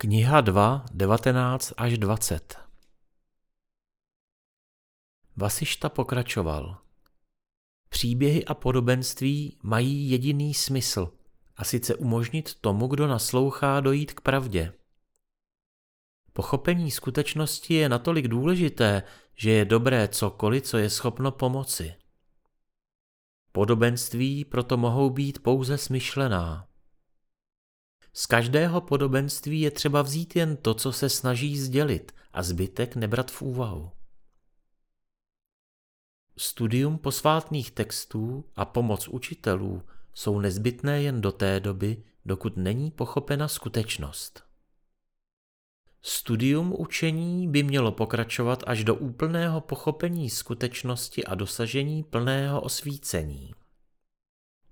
Kniha 2, 19 až 20 Vasišta pokračoval. Příběhy a podobenství mají jediný smysl, a sice umožnit tomu, kdo naslouchá, dojít k pravdě. Pochopení skutečnosti je natolik důležité, že je dobré cokoliv, co je schopno pomoci. Podobenství proto mohou být pouze smyšlená. Z každého podobenství je třeba vzít jen to, co se snaží sdělit a zbytek nebrat v úvahu. Studium posvátných textů a pomoc učitelů jsou nezbytné jen do té doby, dokud není pochopena skutečnost. Studium učení by mělo pokračovat až do úplného pochopení skutečnosti a dosažení plného osvícení.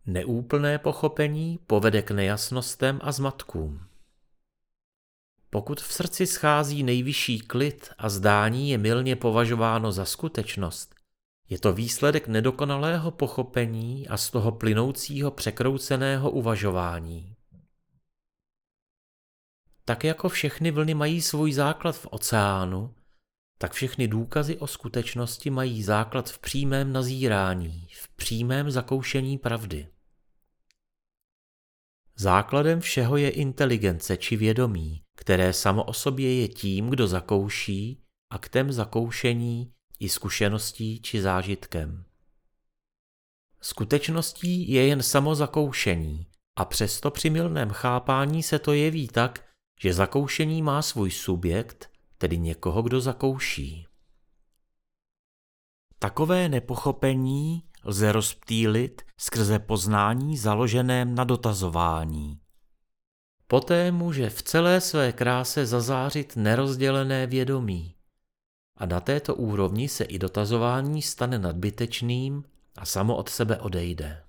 Neúplné pochopení povede k nejasnostem a zmatkům. Pokud v srdci schází nejvyšší klid a zdání je milně považováno za skutečnost, je to výsledek nedokonalého pochopení a z toho plynoucího překrouceného uvažování. Tak jako všechny vlny mají svůj základ v oceánu, tak všechny důkazy o skutečnosti mají základ v přímém nazírání, v přímém zakoušení pravdy. Základem všeho je inteligence či vědomí, které samo o sobě je tím, kdo zakouší, aktem zakoušení i zkušeností či zážitkem. Skutečností je jen samo zakoušení a přesto při milném chápání se to jeví tak, že zakoušení má svůj subjekt, tedy někoho, kdo zakouší. Takové nepochopení lze rozptýlit skrze poznání založeném na dotazování. Poté může v celé své kráse zazářit nerozdělené vědomí. A na této úrovni se i dotazování stane nadbytečným a samo od sebe odejde.